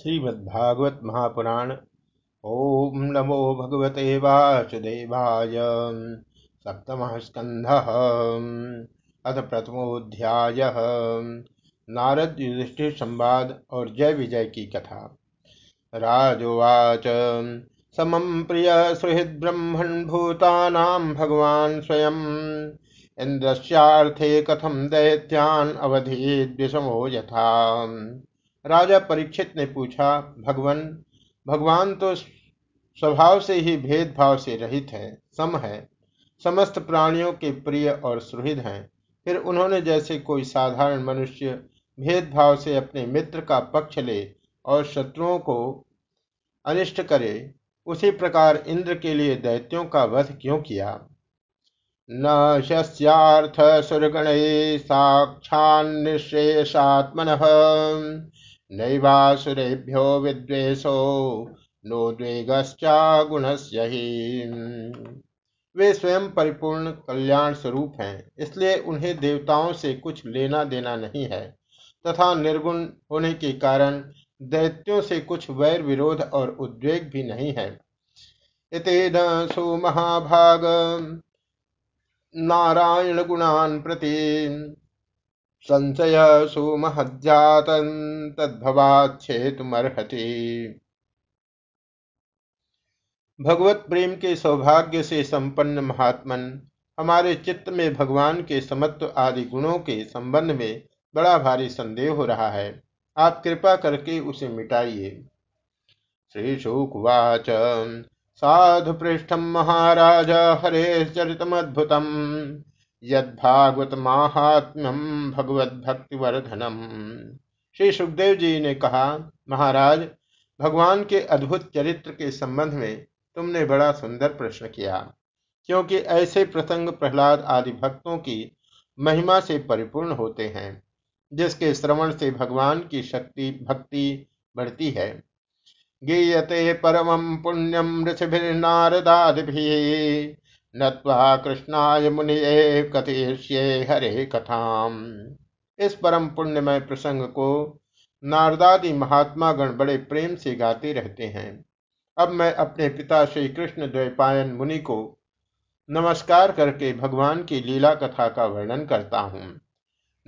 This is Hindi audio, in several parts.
श्रीमद्भागवत महापुराण ओम नमो भगवते वासुदेवाय। सप्तम स्कंध अथ प्रथमोध्याय नारद युधिष्ठिर संवाद और जय विजय की कथा। राजोवाच। समम प्रिय सुहृद ब्रह्मण भूतानां भगवान स्वयं। इंद्रस्यार्थे कथम दैत्यान अवधि विषमो यथा। राजा परीक्षित ने पूछा, भगवान भगवान तो स्वभाव से ही भेदभाव से रहित है, सम है, समस्त प्राणियों के प्रिय और सुहृद हैं। फिर उन्होंने जैसे कोई साधारण मनुष्य भेदभाव से अपने मित्र का पक्ष ले और शत्रुओं को अनिष्ट करे, उसी प्रकार इंद्र के लिए दैत्यों का वध क्यों किया? न शस्यार्थ सुरगण साक्षान्निशेषात्मन। नैवासुरेभ्यो विद्वेषो नो द्वेगश्चा ही। वे स्वयं परिपूर्ण कल्याण स्वरूप हैं, इसलिए उन्हें देवताओं से कुछ लेना देना नहीं है, तथा निर्गुण होने के कारण दैत्यों से कुछ वैर विरोध और उद्वेग भी नहीं है। इतेन सुमहाभाग नारायण गुणान प्रति संशय सुमहज्जातन तद्भवाच्छेतुमर्हति। भगवत प्रेम के सौभाग्य से संपन्न महात्मन, हमारे चित्त में भगवान के समत्व आदि गुणों के संबंध में बड़ा भारी संदेह हो रहा है। आप कृपा करके उसे मिटाइए। श्री शुकवाच। साधु पृष्ठम महाराज, हरे चरितमद्भुतम। यद्भागवत महात्म्यम भगवत श्री सुखदेव जी ने कहा, महाराज, भगवान के अद्भुत चरित्र के संबंध में तुमने बड़ा सुंदर प्रश्न किया, क्योंकि ऐसे प्रसंग प्रहलाद आदि भक्तों की महिमा से परिपूर्ण होते हैं, जिसके श्रवण से भगवान की शक्ति, भक्ति बढ़ती है। गीयते परम पुण्यम ऋषिभिर्नारदादि नत्वा कृष्णाय मुनिये कथिष्ये हरे कथाम। इस परम पुण्यमय प्रसंग को नारदादि महात्मा गण बड़े प्रेम से गाते रहते हैं। अब मैं अपने पिता श्री कृष्ण द्वैपायन मुनि को नमस्कार करके भगवान की लीला कथा का वर्णन करता हूँ।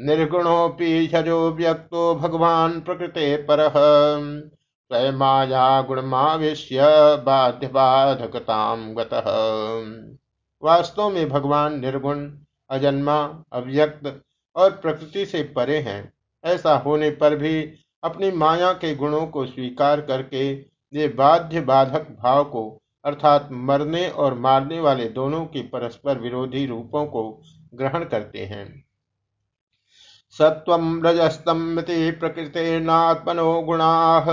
निर्गुणोपि हजो व्यक्तो भगवान प्रकृते पर। स्वयं गुणमाविश्य बाध्य बाधकताम गतः। वास्तव में भगवान निर्गुण, अजन्मा, अव्यक्त और प्रकृति से परे हैं। ऐसा होने पर भी अपनी माया के गुणों को स्वीकार करके ये बाध्य बाधक भाव को, अर्थात मरने और मारने वाले दोनों के परस्पर विरोधी रूपों को ग्रहण करते हैं। सत्व रजस्तम प्रकृति नात्मनो गुणा,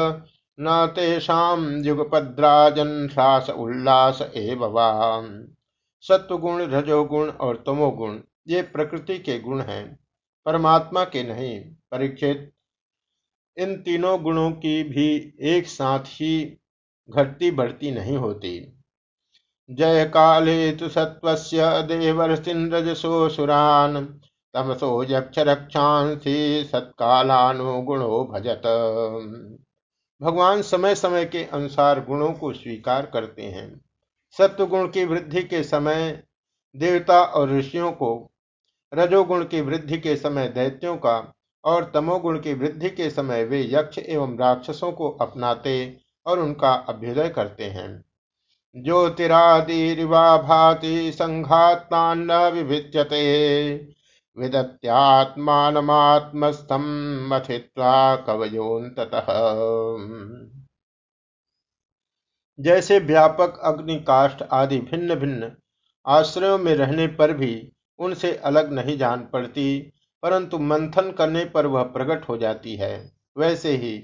न तेषा युगपद्राजन ह्रास उल्लास एवं सत्वगुण, रजोगुण और तमोगुण, ये प्रकृति के गुण हैं, परमात्मा के नहीं परीक्षित इन तीनों गुणों की भी एक साथ ही घटती बढ़ती नहीं होती। जय काले तो सत्व देवर्षिन्द्रजसो सुरान, तमसो यक्ष रक्षांसी सत्कालानुगुणो भजत। भगवान समय समय के अनुसार गुणों को स्वीकार करते हैं। सत्वगुण की वृद्धि के समय देवता और ऋषियों को, रजोगुण की वृद्धि के समय दैत्यों का और तमोगुण की वृद्धि के समय वे यक्ष एवं राक्षसों को अपनाते और उनका अभ्युदय करते हैं। ज्योतिरादिवा भाति संघात्मान विभिच्यते विदत्यात्मात्मस्थम मथित्वा कवयोत जैसे व्यापक अग्नि काष्ठ आदि भिन्न भिन्न आश्रयों में रहने पर भी उनसे अलग नहीं जान पड़ती, परंतु मंथन करने पर वह प्रकट हो जाती है। वैसे ही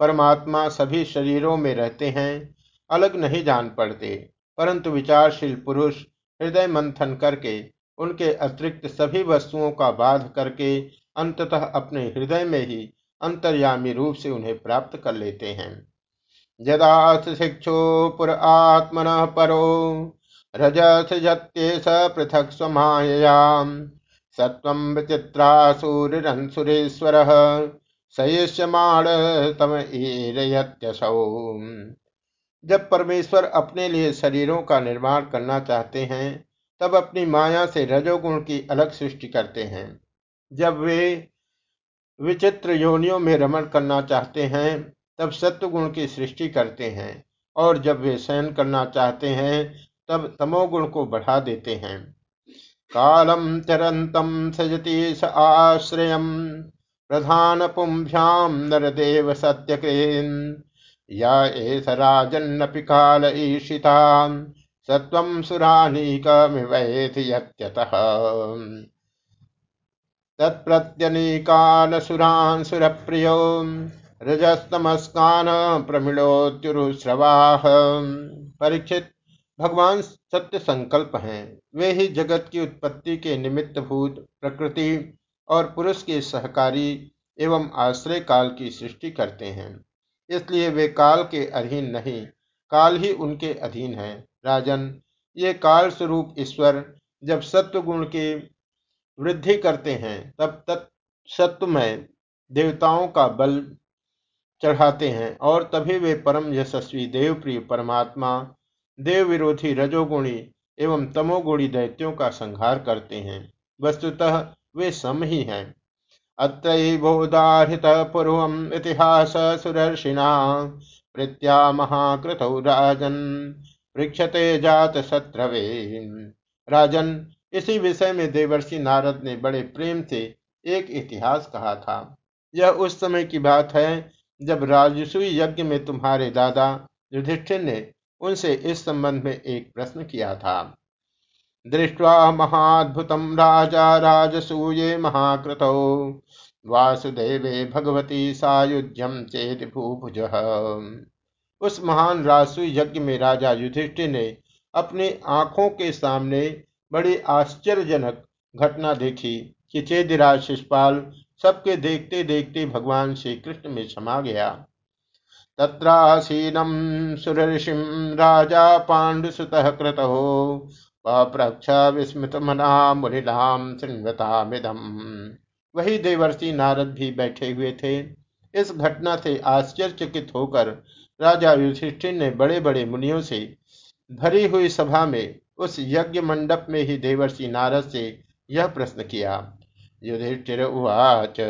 परमात्मा सभी शरीरों में रहते हैं, अलग नहीं जान पड़ते, परंतु विचारशील पुरुष हृदय मंथन करके उनके अतिरिक्त सभी वस्तुओं का बाध करके अंततः अपने हृदय में ही अंतर्यामी रूप से उन्हें प्राप्त कर लेते हैं। यदा शिक्षो पुर। आत्मन परो रजसजत्ये स पृथक् स्वमाययाम्। सत्त्वं विचित्रासुरिरंसुरेश्वरः सयस्यमाण तम जब परमेश्वर अपने लिए शरीरों का निर्माण करना चाहते हैं, तब अपनी माया से रजोगुण की अलग सृष्टि करते हैं। जब वे विचित्र योनियों में रमण करना चाहते हैं तब सत्वगुण की सृष्टि करते हैं और जब वे शयन करना चाहते हैं, तब तमोगुण को बढ़ा देते हैं। कालम चरंतम सजती स आश्रय प्रधान पुंभ्याम नरदेव सत्यकृन या एस राजन्नपि काल ईशिता, सत्वं सुरानीकमिवैथ यत्यतः। तत्प्रत्यनीकान् सुरप्रियो रजस्तमस्कान प्रमिलोत्युरुश्रवाह परीक्षित, भगवान सत्य संकल्प हैं। वे ही जगत की उत्पत्ति के निमित्त भूत, प्रकृति और पुरुष के सहकारी एवं आश्रय काल की सृष्टि करते हैं। इसलिए वे काल के अधीन नहीं, काल ही उनके अधीन है। राजन, ये काल स्वरूप ईश्वर जब सत्व गुण की वृद्धि करते हैं, तब तत् सत्वमय देवताओं का बल चढ़ाते हैं और तभी वे परम यशस्वी देवप्रिय परमात्मा देव विरोधी रजोगुणी एवं तमोगुणी दैत्यों का संहार करते हैं। वस्तुतः वे सम ही हैं। अत्रोदाहृत पूर्व इतिहास सुरर्षिणा प्रीत्या महाकृत राजन वृक्षते जात शत्रवे। राजन, इसी विषय में देवर्षि नारद ने बड़े प्रेम से एक इतिहास कहा था। यह उस समय की बात है जब राजसुई यज्ञ में तुम्हारे दादा युधिष्ठिर ने उनसे इस संबंध में एक प्रश्न किया था। दृष्टवा महाद्भुत राजा राजसूये महाकृत। वासुदेवे भगवती सायुज्यम चेत भूभुज। उस महान राजसु यज्ञ में राजा युधिष्ठिर ने अपनी आँखों के सामने बड़ी आश्चर्यजनक घटना देखी कि चेदिराज शिषपाल सबके देखते देखते भगवान श्री कृष्ण में क्षमा गया। तत्रासीनम सुरषिम राजा पांडुसुत क्रत। प्रक्ष विस्मृत मना मुनिलाम मिदम वही देवर्षि नारद भी बैठे हुए थे। इस घटना से आश्चर्यचकित होकर राजा युधिष्ठिर ने बड़े बड़े मुनियों से भरी हुई सभा में उस यज्ञ मंडप में ही देवर्षि नारद से यह प्रश्न किया। युधिष्ठिर उवाच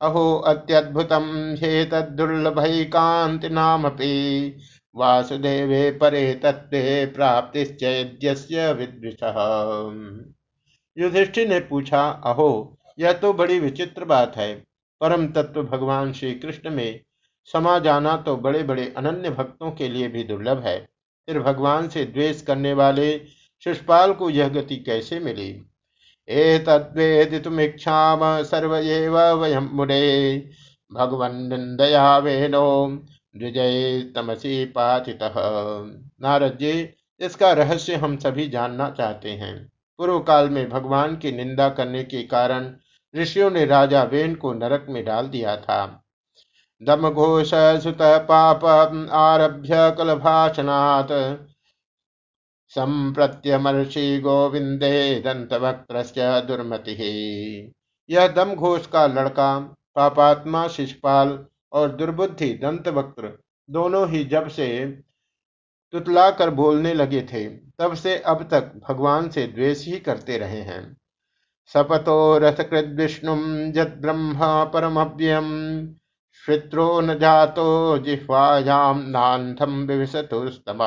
अहो अत्यद्भुतम हे तदुर्लभकांति नामपि वासुदेवे परे तत्व प्राप्तिश्चैद्यस्य विदृश युधिष्ठिर ने पूछा, अहो, यह तो बड़ी विचित्र बात है। परम तत्व भगवान श्री कृष्ण में समा जाना तो बड़े बड़े अनन्य भक्तों के लिए भी दुर्लभ है। फिर भगवान से द्वेष करने वाले शिषपाल को यह गति कैसे मिली? ए तद्वेदितुमीक्षाम सर्व मुने। भगवन निंदया वेनो द्विजय तमसी पातित नारद जी इसका रहस्य हम सभी जानना चाहते हैं। पूर्व काल में भगवान की निंदा करने के कारण ऋषियों ने राजा वेन को नरक में डाल दिया था। दम घोष सुत पाप आरभ्य कलभाषणात् संप्रत्यमर्षि गोविंदे दंतवक्त्र दुर्मति। यह दम घोष का लड़का, पापात्मा शिषपाल और दुर्बुद्धि दंतवक्त्र दोनों ही जब से तुतला कर बोलने लगे थे, तब से अब तक भगवान से द्वेष ही करते रहे हैं। सपतो रथकृत विष्णु जद ब्रह्म परमव्यम श्वित्रो न जातो जिह्वायाम नान्थम विविशतुस्तम।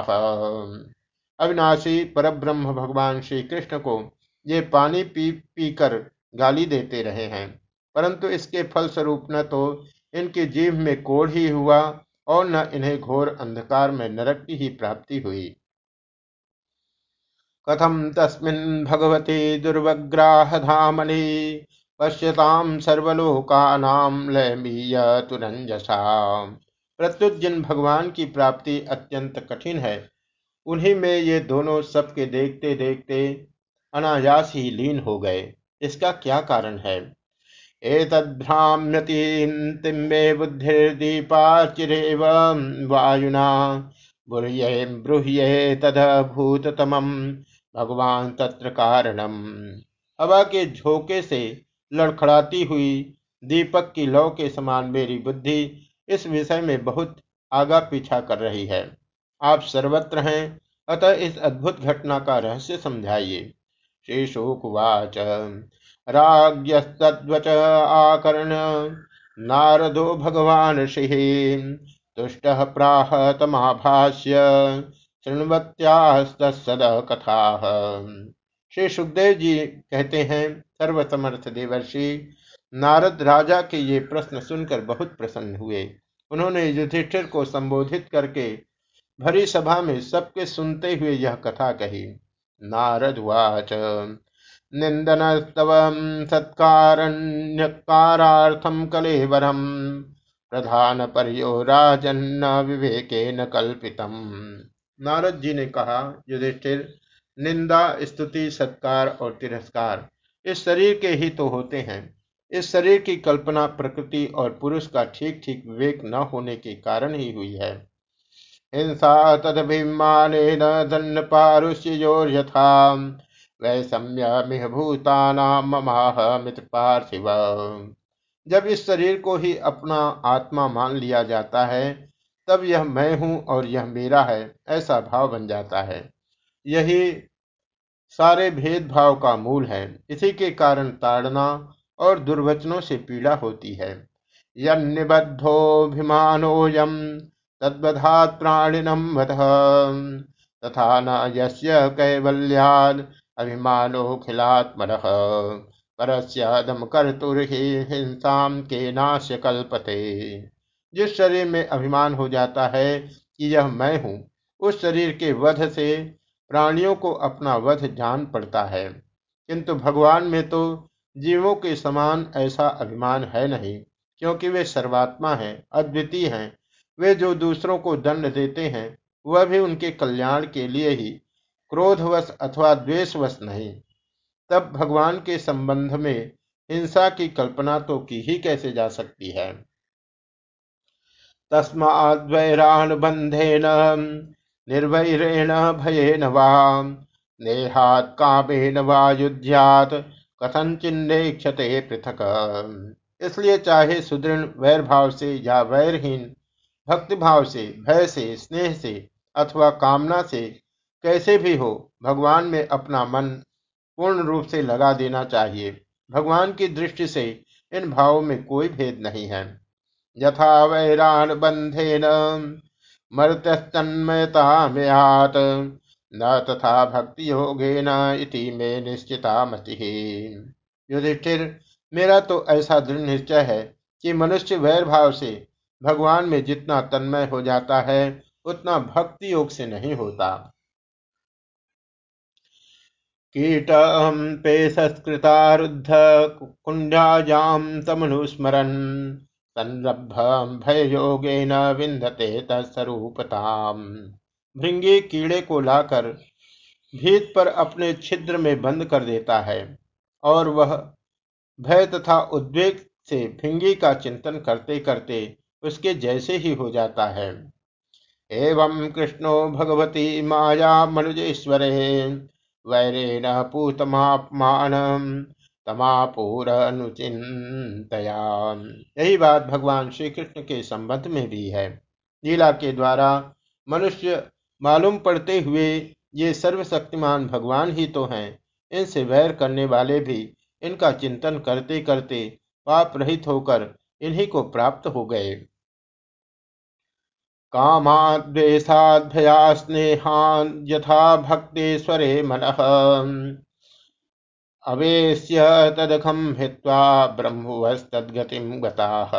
अविनाशी परब्रह्म भगवान श्री कृष्ण को ये पानी पी पी कर गाली देते रहे हैं। परंतु इसके फल स्वरूप न तो इनकी जीव में कोढ़ ही हुआ और न इन्हें घोर अंधकार में नरक की ही प्राप्ति हुई। कथम तस्मिन् भगवती दुर्वग्राह धामनि पश्यताम सर्वलोकानाम लयमीय तुरंजसा प्रत्युत जिन भगवान की प्राप्ति अत्यंत कठिन है। उन्हीं में ये दोनों सबके देखते देखते अनायास ही लीन हो गए। इसका क्या कारण है? एतद्भ्राम्यतिम्बे बुद्धिर्दीपाचिरेव वायुना, ब्रूह्ये ब्रूह्ये भगवान तत्र कारणम हवा के झोंके से लड़खड़ाती हुई दीपक की लौ के समान मेरी बुद्धि इस विषय में बहुत आगा पीछा कर रही है। आप सर्वत्र हैं। अतः इस अद्भुत घटना का रहस्य समझाइए। श्री शुकवाच राज्ञस्तवच आकर्ण। नारदो भगवान श्री तुष्ट प्राह तमाभाष्य शृण्वत्यास्तद कथा श्री सुखदेव जी कहते हैं, सर्वसमर्थ देवर्षि, नारद राजा के ये प्रश्न सुनकर बहुत प्रसन्न हुए। उन्होंने युधिष्ठिर को संबोधित करके भरी सभा में सबके सुनते हुए यह कथा कही। नारद वाच निंदन स्तव सत्कारण्यकारार्थम कलेवरम। प्रधान परियो राजन्न विवेके न कल्पितम। नारद जी ने कहा, युधिष्ठिर, निंदा, स्तुति, सत्कार और तिरस्कार, इस शरीर के ही तो होते हैं। इस शरीर की कल्पना प्रकृति और पुरुष का ठीक ठीक विवेक न होने के कारण ही हुई है। हिंसा तदभिमान दन्न पारुष्योर्यथा वैषम्यमिह भूतानाम ममाह मित्र पार्थिव जब इस शरीर को ही अपना आत्मा मान लिया जाता है, तब यह मैं हूँ और यह मेरा है, ऐसा भाव बन जाता है। यही सारे भेदभाव का मूल है। इसी के कारण ताड़ना और दुर्वचनों से पीड़ा होती है। यन्निबद्धोभिमानोऽयं तद्वधात् प्राणिनं वधः। तथा न यस्य कैवल्याद् हिंसाम के नाश्य कल्पते। जिस शरीर में अभिमान हो जाता है कि यह मैं हूँ, उस शरीर के वध से प्राणियों को अपना वध जान पड़ता है। किंतु भगवान में तो जीवों के समान ऐसा अभिमान है नहीं, क्योंकि वे सर्वात्मा हैं, अद्वितीय हैं वे जो दूसरों को दंड देते हैं, वह भी उनके कल्याण के लिए ही क्रोधवश अथवा द्वेषवश नहीं। तब भगवान के संबंध में हिंसा की कल्पना तो की ही कैसे जा सकती है? तस्माद्वैरानुबंधेन निर्वैरेण भयेन वा पृथक। इसलिए चाहे सुदृढ़ वैर भाव से या वैरहीन भक्ति भाव से, भय से, स्नेह से अथवा कामना से कैसे भी हो, भगवान में अपना मन पूर्ण रूप से लगा देना चाहिए। भगवान की दृष्टि से इन भावों में कोई भेद नहीं है। यथा वैरान बंधे न मर्तन्मयता न तथा भक्ति योगे न इति में निश्चिता मति। युधिष्ठिर, मेरा तो ऐसा दृढ़ निश्चय है कि मनुष्य वैर भाव से भगवान में जितना तन्मय हो जाता है, उतना भक्ति योग से नहीं होता। कीट पे संस्कृतारुद्ध कुंडाजाम तमनुस्मरन संरभ भय योगे न भृंगी कीड़े को लाकर भीत पर अपने छिद्र में बंद कर देता है, और वह भय तथा उद्वेग से भिंगी का चिंतन करते करते उसके जैसे ही हो जाता है। एवं कृष्णो भगवती माया मनुजेश्वर, वैरेण पूतमापमान तमापूर अनुचिंतया यही बात भगवान श्री कृष्ण के संबंध में भी है। लीला के द्वारा मनुष्य मालूम पड़ते हुए ये सर्वशक्तिमान भगवान ही तो हैं। इनसे वैर करने वाले भी इनका चिंतन करते करते पाप रहित होकर इन्हीं को प्राप्त हो गए। कामाद्वेषाभया स्नेहान यथा भक्तेश्वरे मन। अवेश्य तदखम हित्वा ब्रह्मवस्तगतिम गता।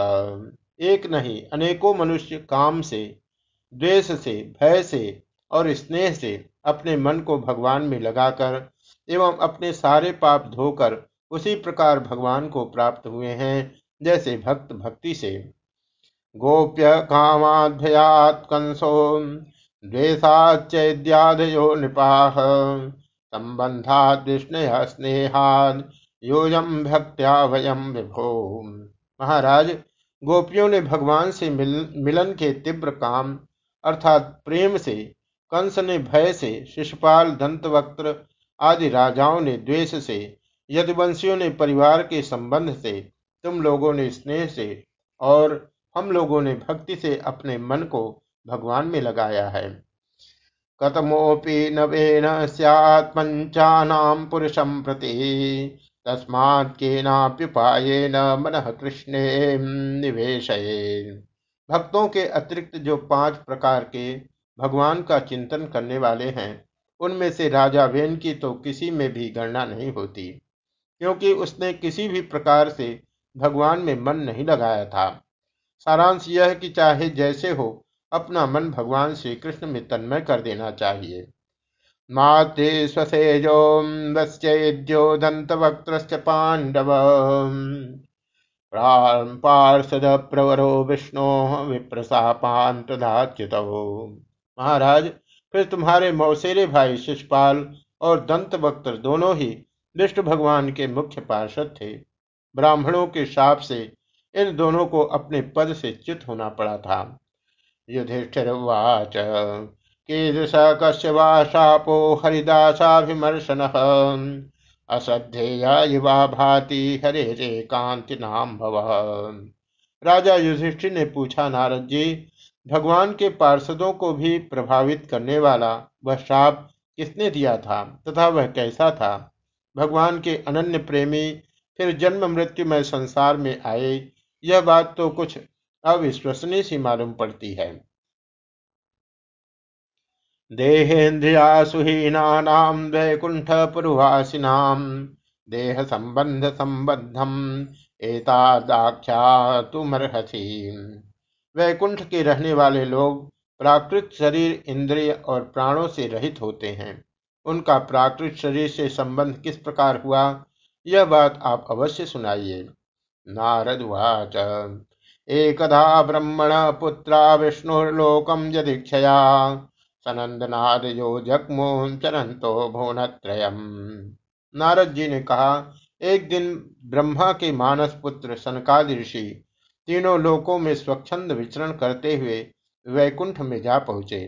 एक नहीं, अनेकों मनुष्य काम से, द्वेष से, भय से और स्नेह से अपने मन को भगवान में लगाकर एवं अपने सारे पाप धोकर उसी प्रकार भगवान को प्राप्त हुए हैं। जैसे भक्त भक्ति से। गोप्य कामाध्यात कंसो द्वेशाचैद्यादयो नृपाह संबंधाद विष्णय योजम भक्त्या वयम विभो। महाराज गोपियों ने भगवान से मिल, मिलन के तीव्र काम अर्थात प्रेम से कंस ने भय से शिशुपाल दंतवक्त्र आदि राजाओं ने द्वेष से यदुवंशियों ने परिवार के संबंध से तुम लोगों ने स्नेह से और हम लोगों ने भक्ति से अपने मन को भगवान में लगाया है। कतमोपि नवेन स्यात् पुरुषम प्रति, तस्मात् केनाप्युपायेन मन कृष्णे निवेश भक्तों के अतिरिक्त जो पाँच प्रकार के भगवान का चिंतन करने वाले हैं, उनमें से राजा वेन की तो किसी में भी गणना नहीं होती, क्योंकि उसने किसी भी प्रकार से भगवान में मन नहीं लगाया था। सारांश यह कि चाहे जैसे हो, अपना मन भगवान श्री कृष्ण में तन्मय कर देना चाहिए। माते स्वसेजो वस्ो दंत वक्त पांडव पार्षद प्रवरो विष्णु विप्रसापांतदाच्युत महाराज, फिर तुम्हारे मौसेरे भाई शिषपाल और दंत वक्त दोनों ही विष्णु भगवान के मुख्य पार्षद थे। ब्राह्मणों के शाप से इन दोनों को अपने पद से च्युत होना पड़ा था। युधिष्ठिर्वाच कीदृश कश्य वा शापो हरिदासाभिमर्शन अश्रद्धेया युवा भाति हरे रे कांति नाम भव। राजा युधिष्ठिर ने पूछा, नारद जी, भगवान के पार्षदों को भी प्रभावित करने वाला वह शाप किसने दिया था तथा वह कैसा था? भगवान के अनन्य प्रेमी फिर जन्म मृत्यु में संसार में आए, यह बात तो कुछ अविश्वसनीय सी मालूम पड़ती है। देहेन्द्रियासुहीनानां वैकुण्ठपुरवासिनां देहसम्बन्धसम्बद्धम् एतादाख्यातुमर्हसि। वैकुंठ के रहने वाले लोग प्राकृत शरीर, इंद्रिय और प्राणों से रहित होते हैं। उनका प्राकृत शरीर से संबंध किस प्रकार हुआ? यह बात आप अवश्य सुनाइए। नारद वाच एकदा ब्रह्मण पुत्रा विष्णुर्लोकम यदीक्षया सनंदनादयो जगमोहन चरंतो भुवनत्रयम नारद जी ने कहा, एक दिन ब्रह्मा के मानस पुत्र सनकादि ऋषि तीनों लोकों में स्वच्छंद विचरण करते हुए वैकुंठ में जा पहुँचे।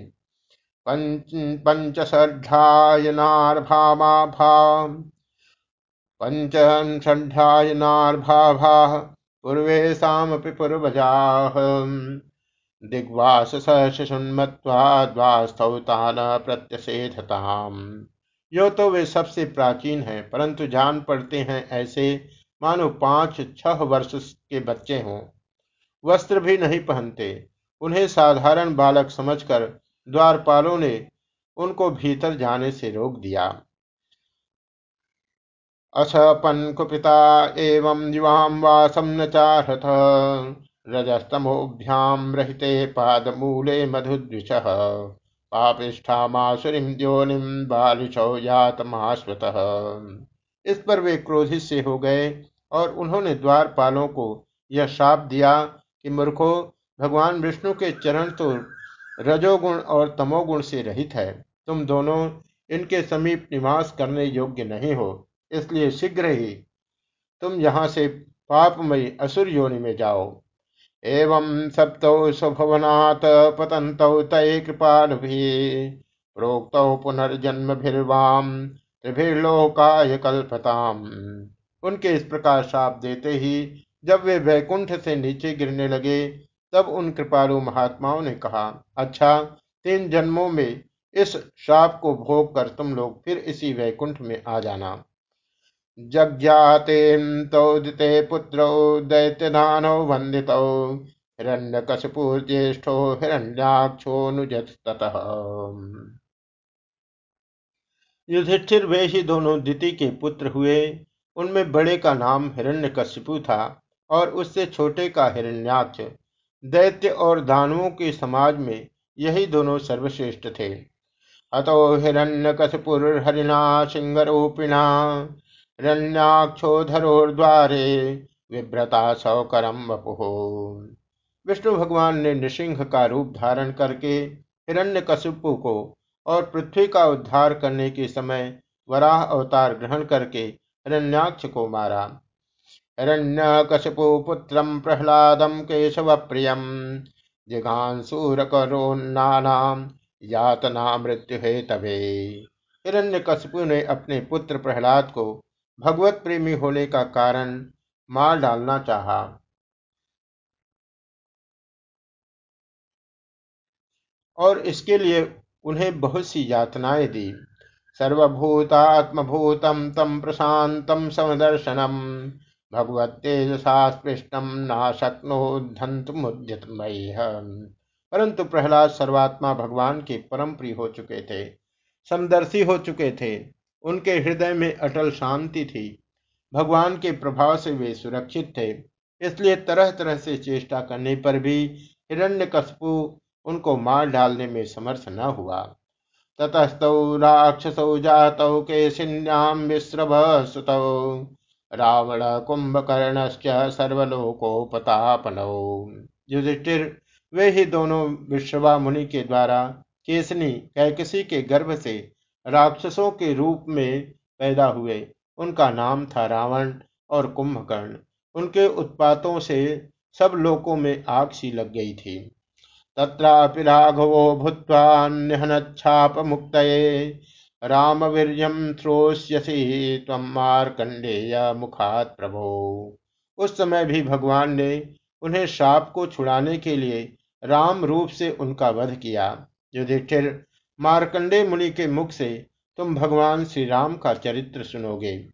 पंचषायनार्भाभा पूर्वेशामपि पूर्वजाः। दिग्वास सहसुन्मत्वाद्वास्तौतान प्रत्यसेधताम यो तो वे सबसे प्राचीन हैं, परंतु जान पड़ते हैं ऐसे, मानो पाँच, छह वर्ष के बच्चे हों। वस्त्र भी नहीं पहनते। उन्हें साधारण बालक समझकर द्वारपालों ने उनको भीतर जाने से रोक दिया। अशपन कुपिता एवं युवाम वासम न चाहथ रजस्तमोभ्याम रहते पादमूले मधुद्विष। पापिष्ठामासुरीम योनिम बालिशौ यातमाश्वत इस पर वे क्रोधित से हो गए और उन्होंने द्वारपालों को यह शाप दिया कि मूर्खो, भगवान विष्णु के चरण तो रजोगुण और तमोगुण से रहित है। तुम दोनों इनके समीप निवास करने योग्य नहीं हो। इसलिए शीघ्र ही तुम यहाँ से पापमयी असुर योनि में जाओ। एवं सप्तौ स्वभवनात् पतन्तौ तय कृपालुभिः, प्रोक्तौ पुनर्जन्मभिर्वाम त्रिभिर्लोकाय कल्पताम। उनके इस प्रकार शाप देते ही जब वे वैकुंठ से नीचे गिरने लगे, तब उन कृपालु महात्माओं ने कहा अच्छा तीन जन्मों में इस शाप को भोग कर तुम लोग फिर इसी वैकुंठ में आ जाना। जज्ञातेन्तौदिते पुत्रौ दैत्यदानौ वन्दितौ। हिरण्यकशिपुर्ज्येष्ठो हिरण्याक्षोऽनुजस्ततः युधिष्ठिर वे ही दोनों दिति के पुत्र हुए। उनमें बड़े का नाम हिरण्यकशिपु था और उससे छोटे का हिरण्याक्ष। दैत्य और दानवों के समाज में यही दोनों सर्वश्रेष्ठ थे। अतो हिरण्यकशिपुर्हरिणा, सिंहरूपिणा हिरण्याक्षोधरोर्द्वारे विभ्रता सौकरम वपुः। विष्णु भगवान ने नृसिंह का रूप धारण करके हिरण्यकशिपु को और पृथ्वी का उद्धार करने के समय वराह अवतार ग्रहण करके हिरण्याक्ष को मारा। हिरण्यकशिपु पुत्रम प्रहलादम केशव प्रियम जिघांसूरकरोन्नाम यातना मृत्यु हे तभे हिरण्यकशिपु ने अपने पुत्र प्रहलाद को भगवत प्रेमी होने का कारण मार डालना चाहा। और इसके लिए उन्हें बहुत सी यातनाएँ दी। सर्वभूतात्मभूतम तम प्रशांतम समदर्शनम भगवत भगवत्तेजसा स्पृष्टम नाशक्नोधंतुमुद्यतमय परंतु प्रहलाद सर्वात्मा भगवान के परम प्रिय हो चुके थे, समदर्शी हो चुके थे। उनके हृदय में अटल शांति थी। भगवान के प्रभाव से वे सुरक्षित थे। इसलिए तरह तरह से चेष्टा करने पर भी हिरण्यकशपु उनको मार डालने में समर्थ न हुआ। ततस्तौ राक्षसौ जातौ केशिन्याम मिश्रभ सुतौ रावण कुंभकर्ण सर्वलोकोपतापनौ। युधिष्ठिर, वे ही दोनों विश्रवा मुनि के द्वारा केसनी कैकसी के गर्भ से राक्षसों के रूप में पैदा हुए। उनका नाम था रावण और कुंभकर्ण। उनके उत्पातों से सब लोकों में आग सी लग गई थी। तत्रापि राघवो भूत्वान्यहनच्छाप मुक्त रामवीर्यम श्रोष्यसी तम मारकंडेय मुखात प्रभो। उस समय भी भगवान ने उन्हें शाप को छुड़ाने के लिए राम रूप से उनका वध किया। युधिष्ठिर मारकंडे मुनि के मुख से तुम भगवान श्री राम का चरित्र सुनोगे।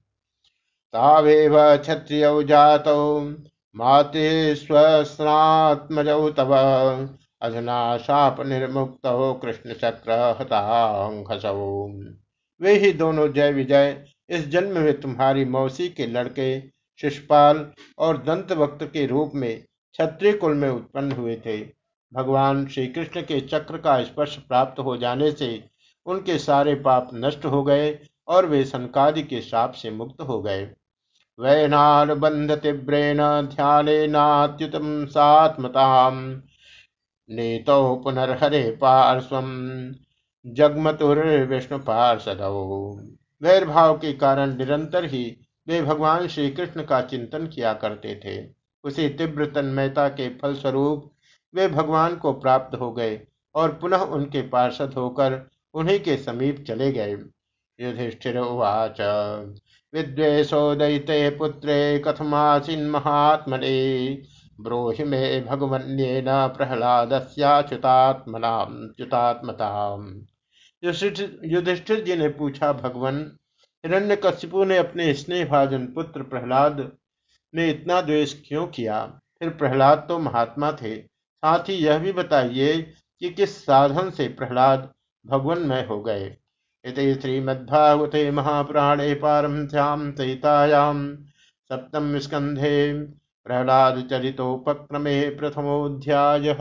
तावेव क्षत्रिय जातौ मातृस्वस्नात्मजौ तव, अधना शाप निर्मुक्त हो कृष्ण चक्र हतांघसौ वे ही दोनों जय विजय, इस जन्म में तुम्हारी मौसी के लड़के शिषपाल और दंत वक्त के रूप में क्षत्रिय कुल में उत्पन्न हुए थे। भगवान श्री कृष्ण के चक्र का स्पर्श प्राप्त हो जाने से उनके सारे पाप नष्ट हो गए और वे संकादि के शाप से मुक्त हो गए। वैनानुबंध तीव्रेण ध्यान सात्मताम नीतो पुनर्हरे पार्श्व। जगमतुर्विष्णु पार्षद। वैर भाव के कारण निरंतर ही वे भगवान श्री कृष्ण का चिंतन किया करते थे। उसी तीव्र तन्मयता के फलस्वरूप वे भगवान को प्राप्त हो गए और पुनः उनके पार्षद होकर उन्हीं के समीप चले गए। युधिष्ठिर उवाच विद्वेशो दैते पुत्रे, कथमासीन महात्मने, ब्रोहि मे भगवन्येन प्रहलादस्याच्युतात्मता युधिष्ठिर जी ने पूछा, भगवान हिरण्यकशिपु ने अपने स्नेहभाजन पुत्र प्रहलाद ने इतना द्वेष क्यों किया? फिर प्रहलाद तो महात्मा थे साथ ही यह भी बताइए कि किस साधन से प्रहलाद भगवन्मय हो गए। इति श्रीमद्भागवते महापुराणे पारमश्याम सहितायाम सप्तम स्कंधे प्रहलाद चरितोपक्रमे प्रथमोध्याय